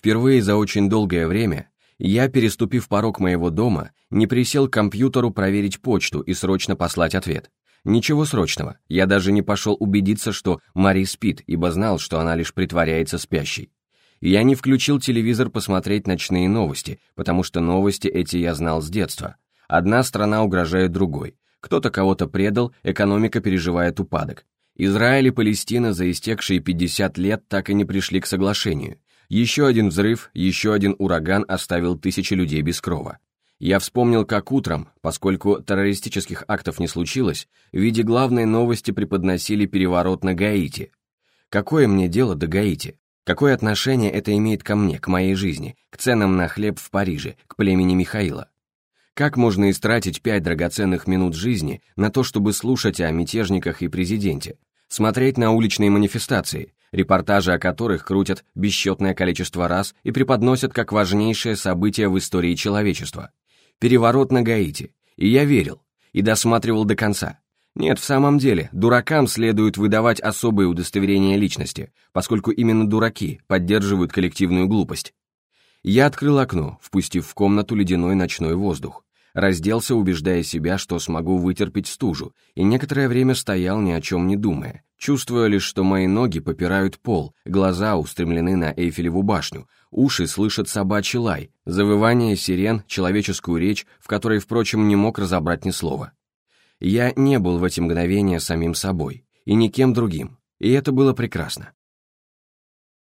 Впервые за очень долгое время я, переступив порог моего дома, не присел к компьютеру проверить почту и срочно послать ответ. Ничего срочного, я даже не пошел убедиться, что Мари спит, ибо знал, что она лишь притворяется спящей. Я не включил телевизор посмотреть ночные новости, потому что новости эти я знал с детства. Одна страна угрожает другой. Кто-то кого-то предал, экономика переживает упадок. Израиль и Палестина за истекшие 50 лет так и не пришли к соглашению. Еще один взрыв, еще один ураган оставил тысячи людей без крова. Я вспомнил, как утром, поскольку террористических актов не случилось, в виде главной новости преподносили переворот на Гаити. Какое мне дело до Гаити? Какое отношение это имеет ко мне, к моей жизни, к ценам на хлеб в Париже, к племени Михаила? Как можно истратить пять драгоценных минут жизни на то, чтобы слушать о мятежниках и президенте, смотреть на уличные манифестации, репортажи о которых крутят бесчетное количество раз и преподносят как важнейшее событие в истории человечества. Переворот на Гаити. И я верил, и досматривал до конца. Нет, в самом деле, дуракам следует выдавать особые удостоверения личности, поскольку именно дураки поддерживают коллективную глупость. Я открыл окно, впустив в комнату ледяной ночной воздух разделся, убеждая себя, что смогу вытерпеть стужу, и некоторое время стоял, ни о чем не думая, чувствуя лишь, что мои ноги попирают пол, глаза устремлены на Эйфелеву башню, уши слышат собачий лай, завывание сирен, человеческую речь, в которой, впрочем, не мог разобрать ни слова. Я не был в эти мгновения самим собой, и никем другим, и это было прекрасно.